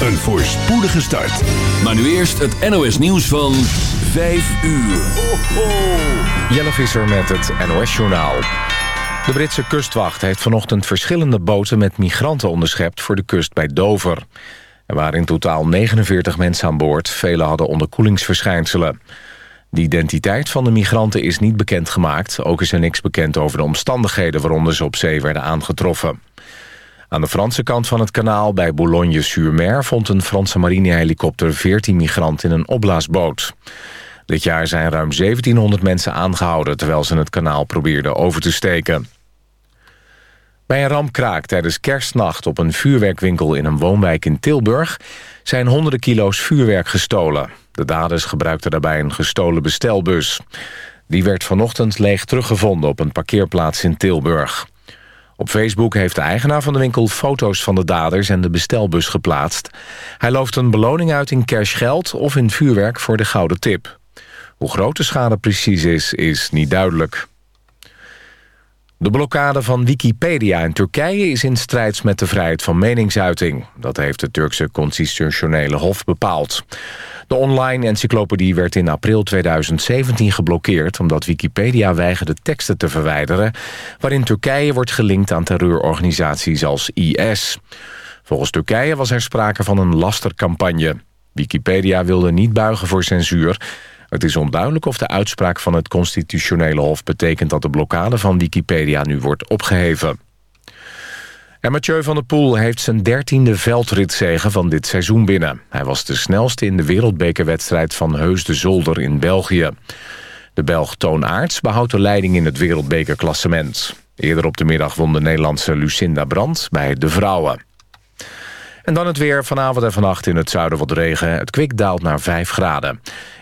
Een voorspoedige start. Maar nu eerst het NOS nieuws van 5 uur. Ho, ho. Jelle Visser met het NOS journaal. De Britse kustwacht heeft vanochtend verschillende boten met migranten onderschept voor de kust bij Dover. Er waren in totaal 49 mensen aan boord. Velen hadden onderkoelingsverschijnselen. De identiteit van de migranten is niet bekendgemaakt. Ook is er niks bekend over de omstandigheden waaronder ze op zee werden aangetroffen. Aan de Franse kant van het kanaal bij Boulogne-sur-Mer... vond een Franse marinehelikopter 14 migranten in een opblaasboot. Dit jaar zijn ruim 1700 mensen aangehouden... terwijl ze het kanaal probeerden over te steken. Bij een ramkraak tijdens kerstnacht op een vuurwerkwinkel... in een woonwijk in Tilburg zijn honderden kilo's vuurwerk gestolen. De daders gebruikten daarbij een gestolen bestelbus. Die werd vanochtend leeg teruggevonden op een parkeerplaats in Tilburg. Op Facebook heeft de eigenaar van de winkel foto's van de daders en de bestelbus geplaatst. Hij looft een beloning uit in cashgeld of in vuurwerk voor de gouden tip. Hoe groot de schade precies is, is niet duidelijk. De blokkade van Wikipedia in Turkije is in strijd met de vrijheid van meningsuiting. Dat heeft het Turkse constitutionele hof bepaald. De online encyclopedie werd in april 2017 geblokkeerd... omdat Wikipedia weigerde teksten te verwijderen... waarin Turkije wordt gelinkt aan terreurorganisaties als IS. Volgens Turkije was er sprake van een lastercampagne. Wikipedia wilde niet buigen voor censuur... Het is onduidelijk of de uitspraak van het constitutionele hof... betekent dat de blokkade van Wikipedia nu wordt opgeheven. En Mathieu van der Poel heeft zijn dertiende veldritzegen van dit seizoen binnen. Hij was de snelste in de wereldbekerwedstrijd van Heus de Zolder in België. De Belg Toon Aerts behoudt de leiding in het wereldbekerklassement. Eerder op de middag won de Nederlandse Lucinda Brandt bij de vrouwen. En dan het weer. Vanavond en vannacht in het zuiden wat regen. Het kwik daalt naar 5 graden.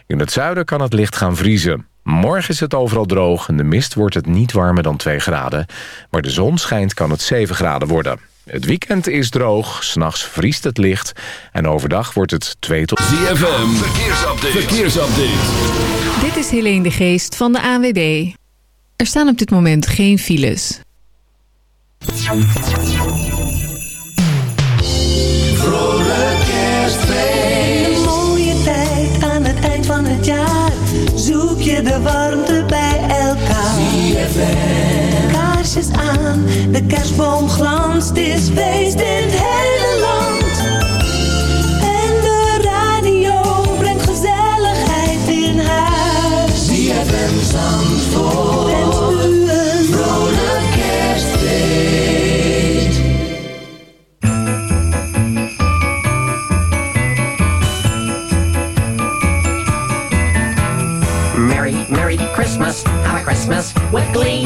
In het zuiden kan het licht gaan vriezen. Morgen is het overal droog en de mist wordt het niet warmer dan 2 graden. Maar de zon schijnt kan het 7 graden worden. Het weekend is droog, s'nachts vriest het licht... en overdag wordt het 2 tot... ZFM, verkeersupdate. verkeersupdate. Dit is Helene de Geest van de ANWB. Er staan op dit moment geen files. Zoek je de warmte bij elkaar. Kaarsjes aan, de kerstboom glanst. Is feest in het Christmas with glee.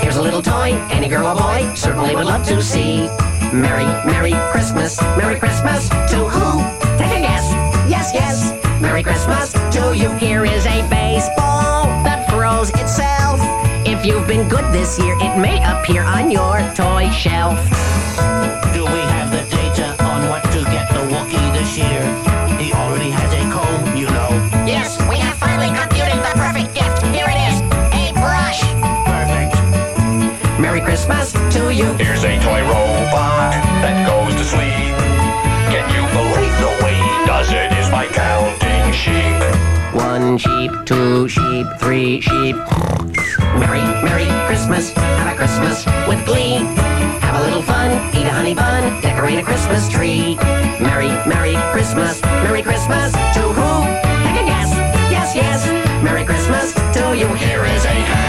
Here's a little toy any girl or boy certainly would love to see. Merry, Merry Christmas, Merry Christmas to who? Take a guess. Yes, yes. Merry Christmas to you. Here is a baseball that throws itself. If you've been good this year, it may appear on your toy shelf. You. Here's a toy robot that goes to sleep. Can you believe the way he does it is by counting sheep. One sheep, two sheep, three sheep. Merry, Merry Christmas, have a Christmas with glee. Have a little fun, eat a honey bun, decorate a Christmas tree. Merry, Merry Christmas, Merry Christmas to who? Take a guess, yes, yes. Merry Christmas to you. Here is a hammer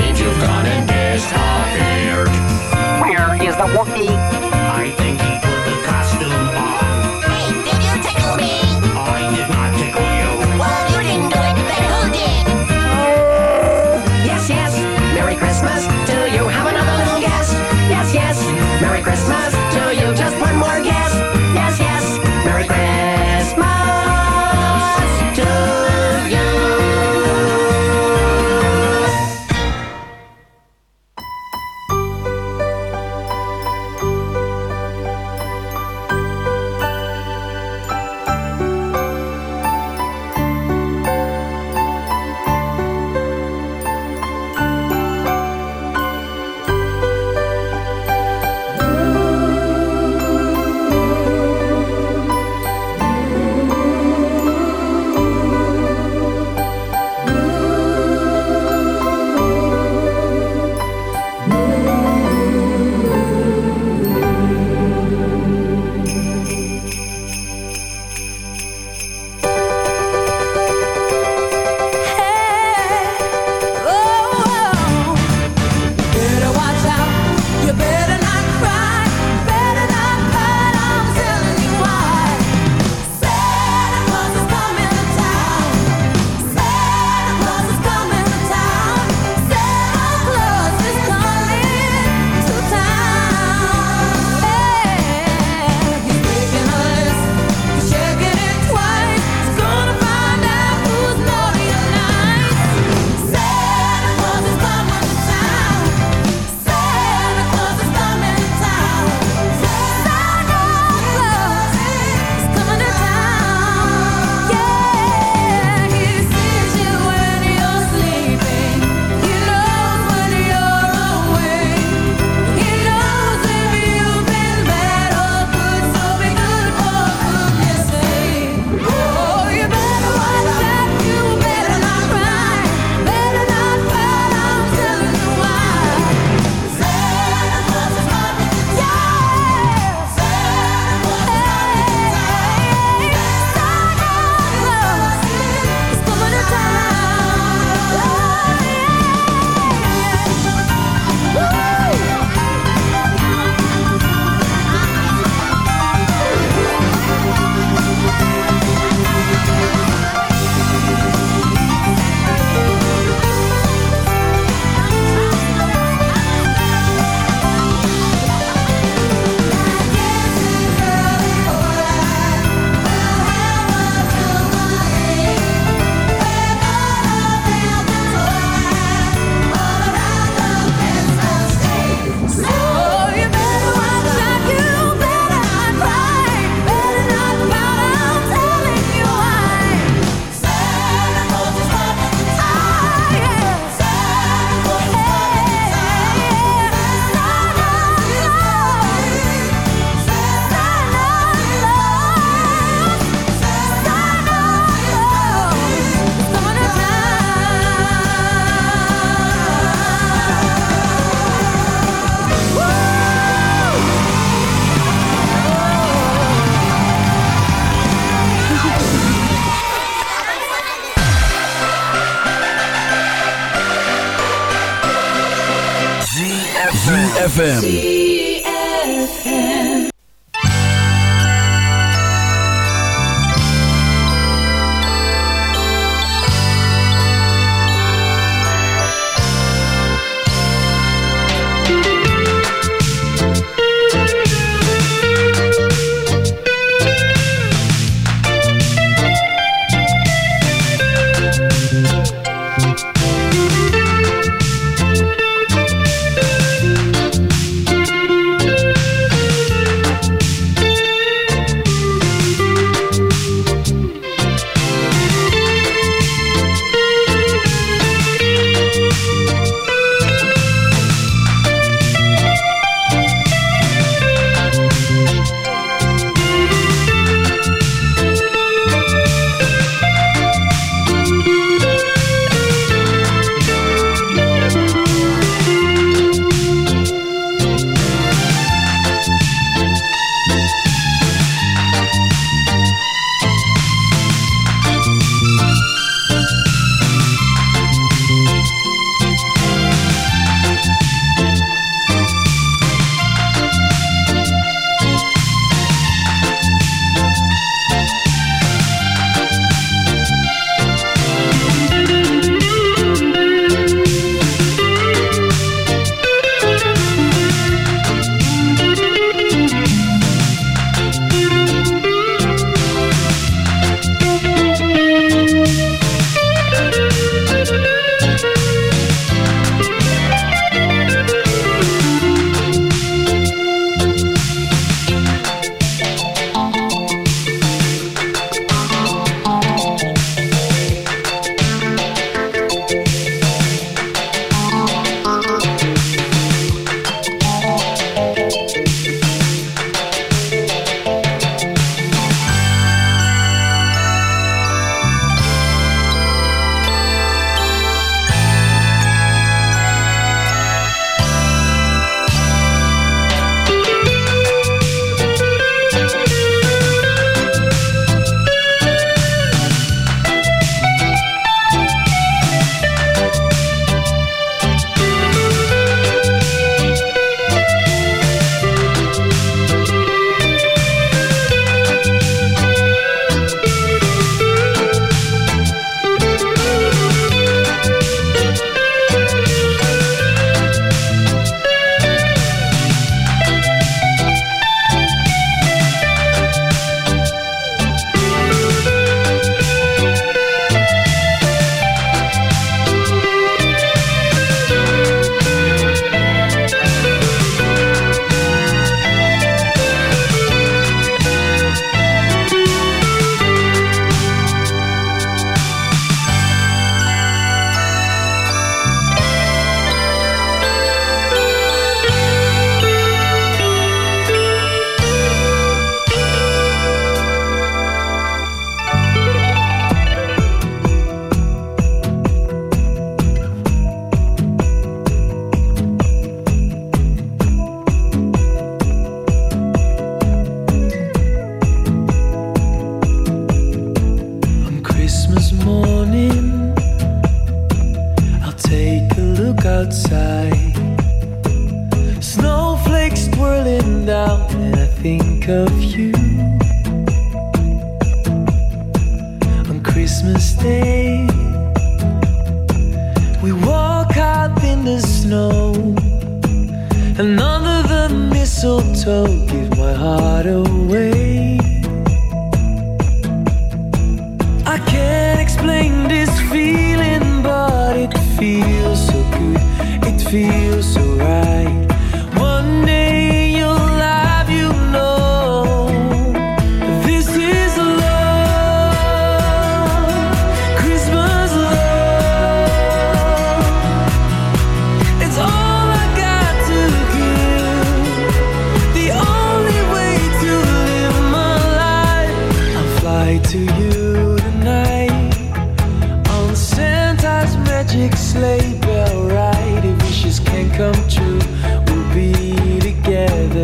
seems you've gone and. Where is the Wookiee?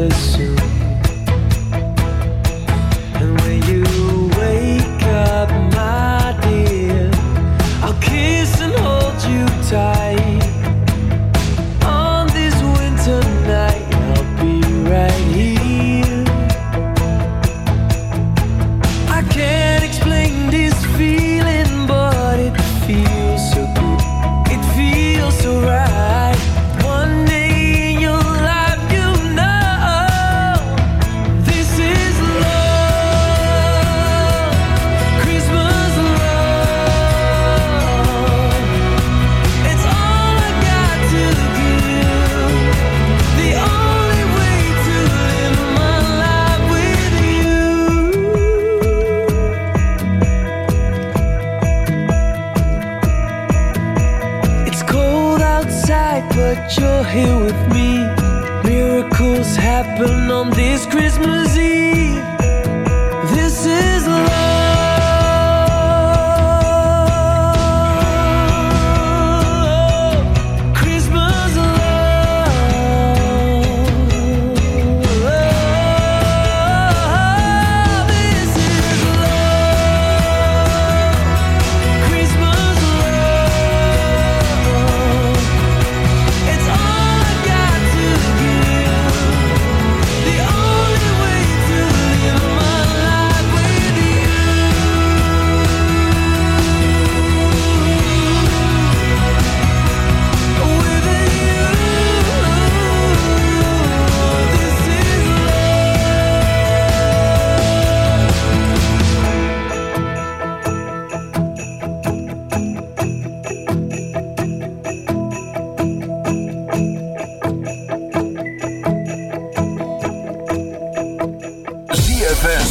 Together soon.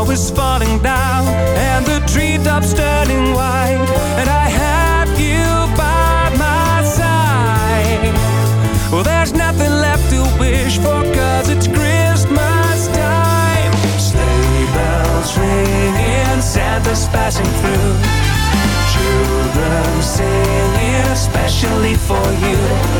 Snow is falling down, and the treetops turning white, and I have you by my side. Well, there's nothing left to wish for, cause it's Christmas time. Sleigh bells ringing, Santa's passing through. Children singing, especially for you.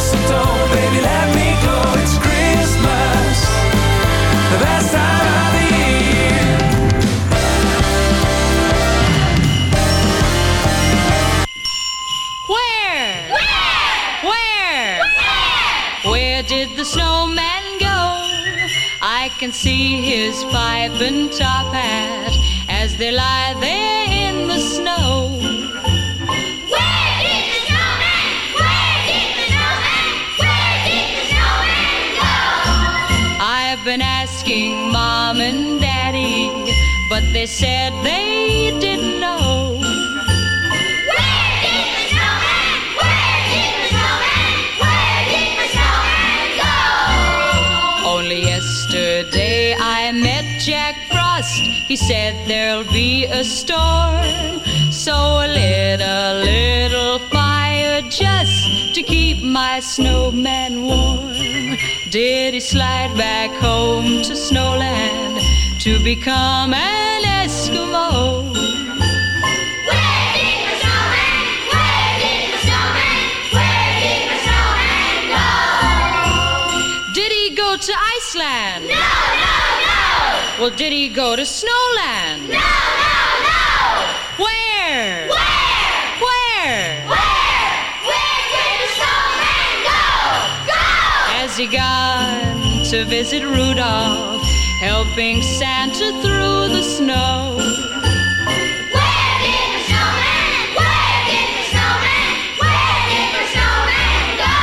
mistletoe. Oh, baby, let me go. It's Christmas, the best time of the year. Where? Where? Where? Where did the snowman go? I can see his pipe and top hat as they lie there in the snow. They said they didn't know. Where did the snowman? Where did the snowman? Where did the snowman go? Only yesterday I met Jack Frost. He said there'll be a storm. So I lit a little fire just to keep my snowman warm. Did he slide back home to Snowland to become an Eskimo? Where did the snowman? Where did the snowman? Where did the snowman go? Did he go to Iceland? No, no, no. Well, did he go to Snowland? No, no, no. Where? Where? Where? Where? Where did the snowman go? Go! Has he gone to visit Rudolph, helping Santa through the snow? Where did the snowman? Where did the snowman? Where did the snowman go?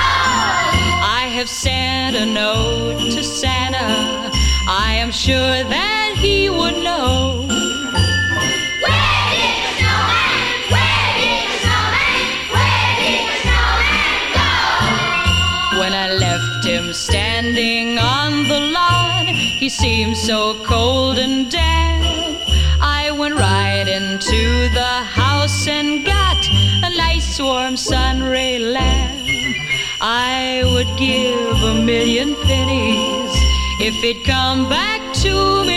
I have sent a note to Santa. I am sure that he would know. He seemed so cold and damp. I went right into the house and got a nice warm sun ray lamp. I would give a million pennies if he'd come back to me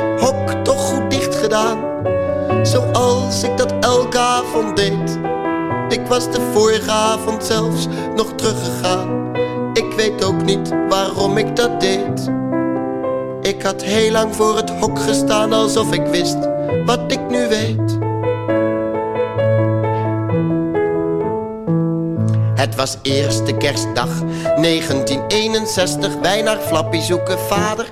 zoals ik dat elke avond deed. Ik was de vorige avond zelfs nog teruggegaan. Ik weet ook niet waarom ik dat deed. Ik had heel lang voor het hok gestaan alsof ik wist wat ik nu weet. Het was eerste kerstdag 1961. Wij naar Flappy zoeken vader.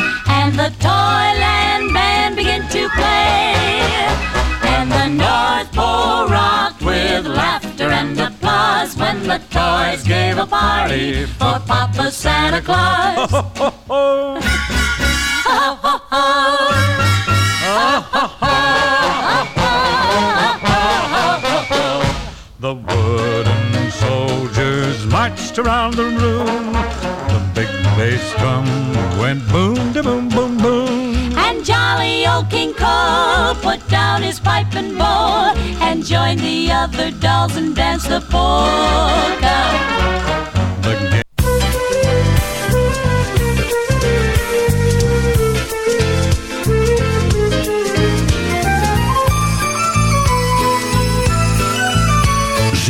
And the Toyland Band began to play, and the North Pole rocked with laughter and applause when the toys gave a party for Papa Santa Claus. The wooden soldiers marched around the room. The big bass drum went boom, da boom, boom, boom. And jolly old King Cole put down his pipe and bowl and joined the other dolls and danced the polka. The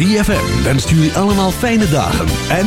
ZFM wenst jullie allemaal fijne dagen en